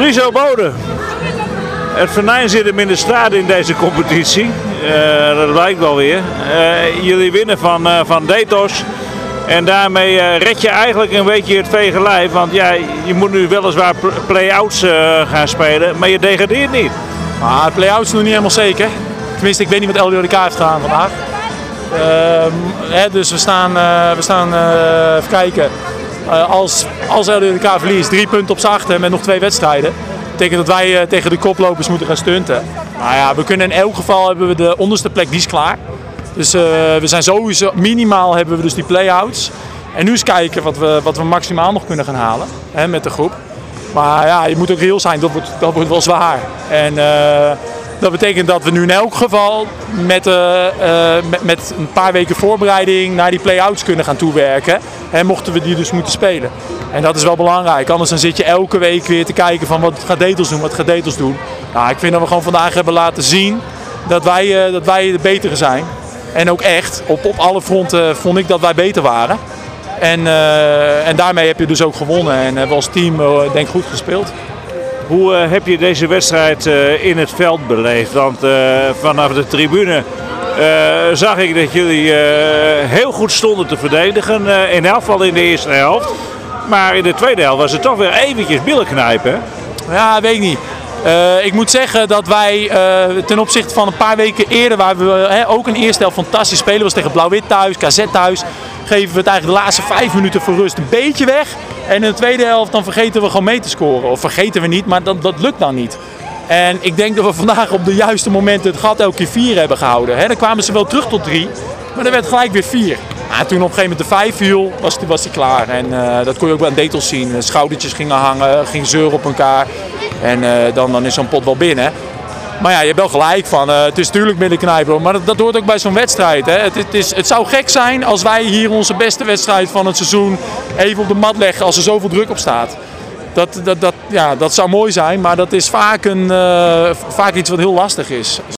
Friso Bode. Het venijn zit hem in de straat in deze competitie. Uh, dat lijkt wel weer. Uh, jullie winnen van, uh, van Detos. En daarmee red je eigenlijk een beetje het vege lijf. Want ja, je moet nu weliswaar play-outs gaan spelen, maar je degradeert niet. Ah, play-outs nog niet helemaal zeker. Tenminste, ik weet niet wat LDODK heeft gedaan vandaag. Ehm, hè, dus we staan, we staan even kijken. Als, als LDODK verliest, drie punten op z'n achter met nog twee wedstrijden betekent dat wij tegen de koplopers moeten gaan stunten. Maar ja, we kunnen in elk geval hebben we de onderste plek, die is klaar. Dus uh, we zijn sowieso, minimaal hebben we dus die play-outs. En nu eens kijken wat we, wat we maximaal nog kunnen gaan halen hè, met de groep. Maar ja, je moet ook reëel zijn, dat wordt, dat wordt wel zwaar. En dat betekent dat we nu in elk geval met, uh, met, met, een paar weken voorbereiding naar die play-outs kunnen gaan toewerken. En mochten we die dus moeten spelen. En dat is wel belangrijk. Anders dan zit je elke week weer te kijken van wat gaat Detels doen, wat gaat Detels doen. Nou, ik vind dat we gewoon vandaag hebben laten zien dat wij, dat wij de betere zijn. En ook echt, op, op alle fronten vond ik dat wij beter waren. En, en daarmee heb je dus ook gewonnen en hebben we als team denk goed gespeeld. Hoe uh, heb je deze wedstrijd in het veld beleefd? Want vanaf de tribune zag ik dat jullie heel goed stonden te verdedigen. in elk geval in de eerste helft. Maar in de tweede helft was het toch weer eventjes billen knijpen. Ja, weet niet. Ik moet zeggen dat wij ten opzichte van een paar weken eerder, waar we ook een eerste helft fantastisch spelen was tegen Blauw-Wit thuis, KZ thuis, geven we het eigenlijk de laatste vijf minuten voor rust een beetje weg. En in de tweede helft dan vergeten we gewoon mee te scoren. Of vergeten we niet, maar dat, dat lukt dan niet. En ik denk dat we vandaag op de juiste momenten het gat elke keer vier hebben gehouden. Hè, dan kwamen ze wel terug tot drie, maar er werd gelijk weer vier. En toen op een gegeven moment de vijf viel, was hij was klaar. En uh, dat kon je ook bij aan Detels zien. Schoudertjes gingen hangen, ging zeuren op elkaar. En uh, dan, dan is zo'n pot wel binnen. Maar ja, je hebt wel gelijk van, uh, het is natuurlijk middenknijpen, maar dat, hoort ook bij zo'n wedstrijd. Hè. Het, het, is, het zou gek zijn als wij hier onze beste wedstrijd van het seizoen even op de mat leggen als er zoveel druk op staat. Dat, dat, dat, ja, dat zou mooi zijn, maar dat is vaak, een, uh, vaak iets wat heel lastig is.